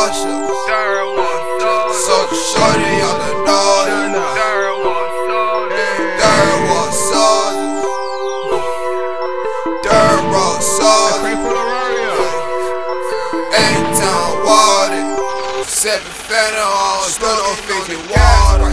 cautious. So shorty on the dog. Dirt was soldiers. Dirt road soldiers. Ain't town water. Seven fennel on, still don't fix water.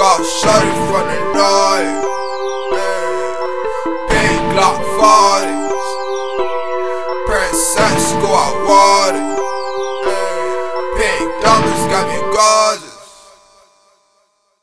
got shot in front of die. Pink Glock 40s. Princess go out water. Pink diamonds got me gorgeous.